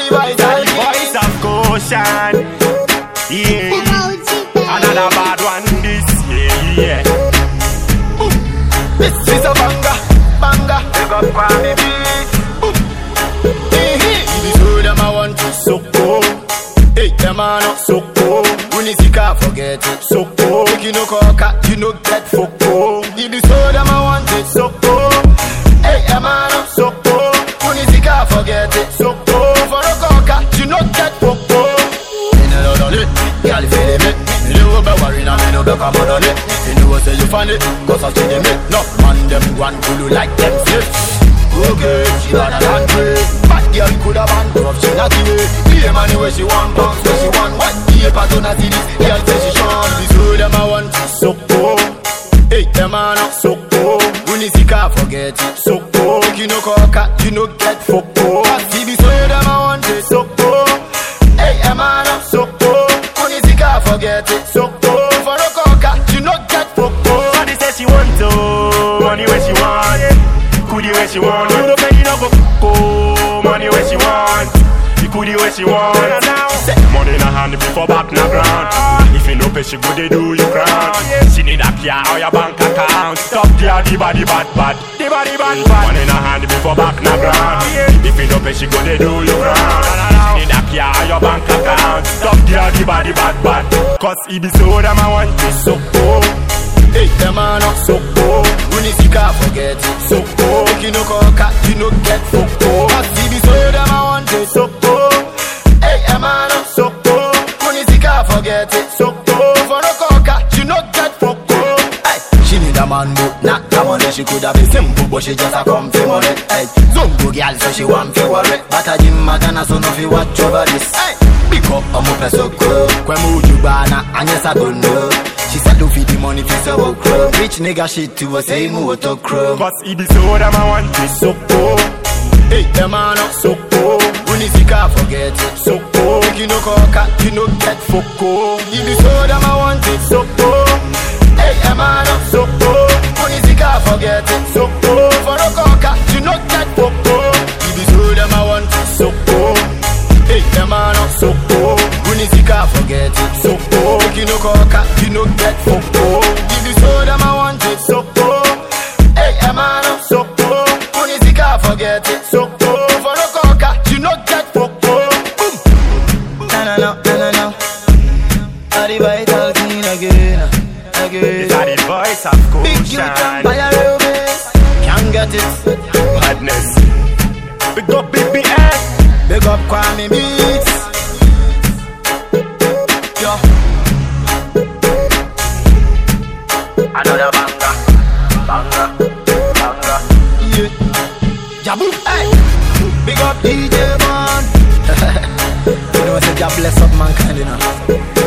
the vital The king. voice of caution. Yeah. Another bad one this. Yeah, yeah. This is a banger, banger. Big up Kwame beat. If you show them I want to Soko, Hey, them man up soko, When you see car, forget it soko, Make you no coca, you no get soko, If you show them I want it soko, Hey, no on it. You know say you funny, cause I see them it No man them one cool like them fit. Okay, she better than three Bad girl coulda bankrupt, she not away Play money where she want, bounce where she want. What? Paper to not see this, girl say she shine This who them I want Soko, Hey, them man up soko, When you see car, forget. It soko, Make you no coca, you no get. Foko. She want. You know penny no go go money where she want, the goodie where she want. Money in her hand before back na ground. If you no pay, she go they do you crown. She need a car or your bank account. Top gear, the body bad bad, the body bad bad. Money in her hand before back na ground. If you no pay, she go they do you crown. Need a car or your bank account. Top the body bad bad. Cause it be so them I want to so cool. Hey, them man up. Soko, When you see car, forget. It soko, Make you no coca, you no get popo See this way them I want it soko, Hey, hey man up. Soko, When you see car, forget it. Soko, For no coca, you no get popo Hey, she need a man but not the money She coulda be simple but she just a come for money. Hey, Zungo girl so she want fi worry. But a gym madana so no fi watch over this. Hey, big up on my peso crow Kwe muju bana anyesa gondo She said do fi the money for so wo crow Rich nigga shit to a say mu to crow Cause it be so them I want to soko, Hey, the man up soko, When you see car, forget it. Soko, Make you no coca, you no get foko, If you show them I want it soko, Hey, hey man up soko, When you see car, forget it. So soko, For no coca, you no get popo If you show them I want it soko, Hey, hey man up soko, When coca, you no get popo. If you show them I want it soko, Hey, hey man up soko, When you see car, forget it soko, For no coca, you no get popo. Boom. Na na na na na na. The vital clean again Again. It's the voice of Big you can buy a real Can't get it DJ man You know I say God bless up mankind you know